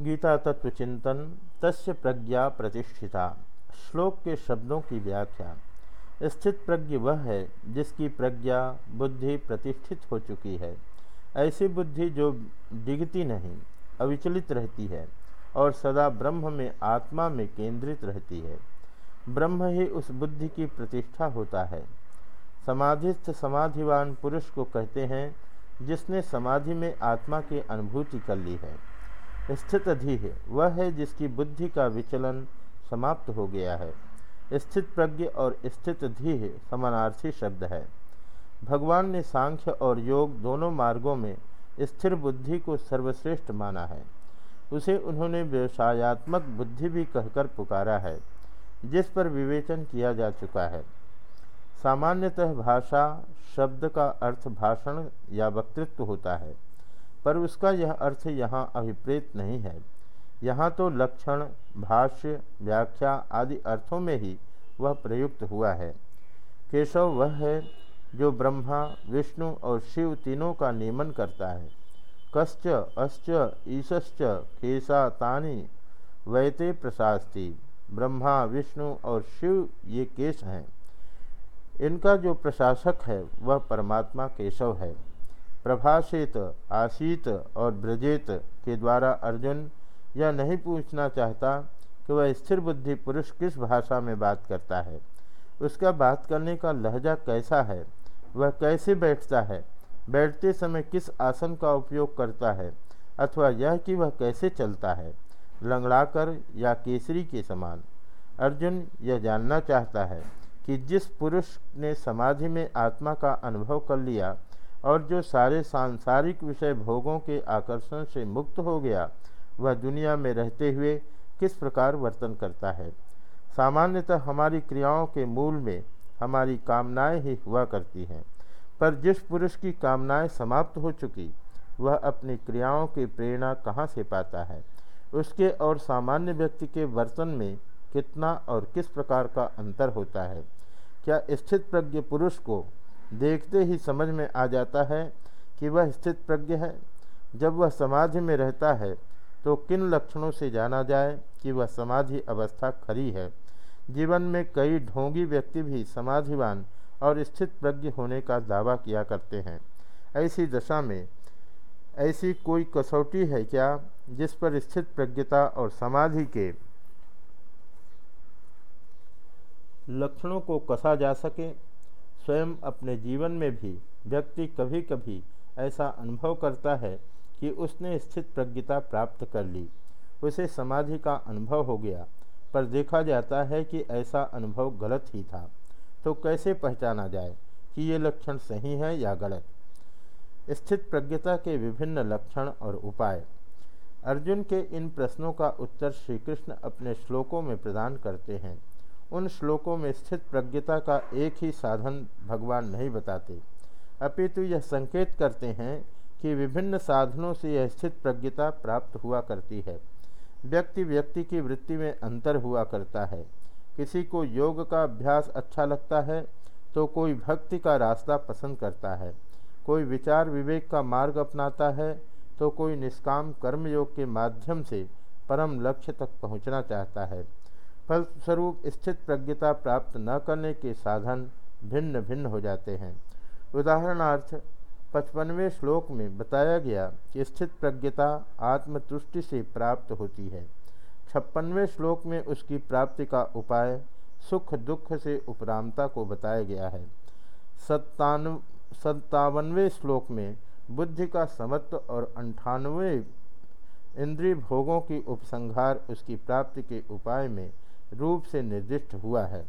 गीता तत्व चिंतन तस्य प्रज्ञा प्रतिष्ठिता। श्लोक के शब्दों की व्याख्या। स्थित प्रज्ञ वह है जिसकी प्रज्ञा, बुद्धि प्रतिष्ठित हो चुकी है। ऐसी बुद्धि जो डिगती नहीं, अविचलित रहती है और सदा ब्रह्म में, आत्मा में केंद्रित रहती है। ब्रह्म ही उस बुद्धि की प्रतिष्ठा होता है। समाधिस्थ समाधिवान पुरुष को कहते हैं, जिसने समाधि में आत्मा की अनुभूति कर ली है। स्थित अधि वह है जिसकी बुद्धि का विचलन समाप्त हो गया है। स्थित प्रज्ञ और स्थित धीह समानार्थी शब्द है। भगवान ने सांख्य और योग दोनों मार्गों में स्थिर बुद्धि को सर्वश्रेष्ठ माना है। उसे उन्होंने व्यवसायत्मक बुद्धि भी कहकर पुकारा है, जिस पर विवेचन किया जा चुका है। सामान्यतः भाषा, शब्द का अर्थ भाषण या वक्तृत्व होता है। पर उसका यह अर्थ यहाँ अभिप्रेत नहीं है। यहाँ तो लक्षण, भाष्य, व्याख्या आदि अर्थों में ही वह प्रयुक्त हुआ है। केशव वह है जो ब्रह्मा, विष्णु और शिव तीनों का नियमन करता है। कश्च, अश्च ईश्च केशा, तानी, वैते प्रशास्ति, ब्रह्मा, विष्णु और शिव ये केश हैं। इनका जो प्रशासक है, वह परमात्मा केशव है। प्रभाषित, आशीत और ब्रजेत के द्वारा अर्जुन यह नहीं पूछना चाहता कि वह स्थिर बुद्धि पुरुष किस भाषा में बात करता है। उसका बात करने का लहजा कैसा है? वह कैसे बैठता है? बैठते समय किस आसन का उपयोग करता है? अथवा यह कि वह कैसे चलता है? लंगड़ाकर या केसरी के समान? अर्जुन यह जानना चाहता है कि जिस पुरुष ने समाधि में आत्मा का अनुभव कर लिया और जो सारे सांसारिक विषय भोगों के आकर्षण से मुक्त हो गया, वह दुनिया में रहते हुए किस प्रकार वर्तन करता है? सामान्यतः हमारी क्रियाओं के मूल में हमारी कामनाएँ ही हुआ करती हैं, पर जिस पुरुष की कामनाएँ समाप्त हो चुकी, वह अपनी क्रियाओं की प्रेरणा कहाँ से पाता है? उसके और सामान्य व्यक्ति के वर्तन में कितना और किस प्रकार का अंतर होता है? क्या स्थित प्रज्ञ पुरुष को देखते ही समझ में आ जाता है कि वह स्थित प्रज्ञ है। जब वह समाधि में रहता है तो किन लक्षणों से जाना जाए कि वह समाधि अवस्था खरी है? जीवन में कई ढोंगी व्यक्ति भी समाधिवान और स्थित प्रज्ञ होने का दावा किया करते हैं। ऐसी दशा में ऐसी कोई कसौटी है क्या जिस पर स्थित प्रज्ञता और समाधि के लक्षणों को कसा जा सके? स्वयं अपने जीवन में भी व्यक्ति कभी कभी ऐसा अनुभव करता है कि उसने स्थित प्रज्ञता प्राप्त कर ली। उसे समाधि का अनुभव हो गया, पर देखा जाता है कि ऐसा अनुभव गलत ही था। तो कैसे पहचाना जाए कि ये लक्षण सही है या गलत? स्थित प्रज्ञता के विभिन्न लक्षण और उपाय। अर्जुन के इन प्रश्नों का उत्तर श्री कृष्ण अपने श्लोकों में प्रदान करते हैं। उन श्लोकों में स्थित प्रज्ञता का एक ही साधन भगवान नहीं बताते। अपितु यह संकेत करते हैं कि विभिन्न साधनों से यह स्थित प्रज्ञता प्राप्त हुआ करती है। व्यक्ति व्यक्ति की वृत्ति में अंतर हुआ करता है। किसी को योग का अभ्यास अच्छा लगता है तो कोई भक्ति का रास्ता पसंद करता है। कोई विचार विवेक का मार्ग अपनाता है तो कोई निष्काम कर्मयोग के माध्यम से परम लक्ष्य तक पहुँचना चाहता है। फलस्वरूप स्थित प्रज्ञता प्राप्त न करने के साधन भिन्न भिन्न हो जाते हैं। उदाहरणार्थ, पचपनवें श्लोक में बताया गया कि स्थित प्रज्ञता आत्मतुष्टि से प्राप्त होती है। छप्पनवें श्लोक में उसकी प्राप्ति का उपाय सुख दुख से उपरामता को बताया गया है। सत्तान, सत्तावनवें श्लोक में बुद्धि का समत्व और अंठानवे इंद्रिय भोगों की उपसंहार उसकी प्राप्ति के उपाय में रूप से निर्दिष्ट हुआ है।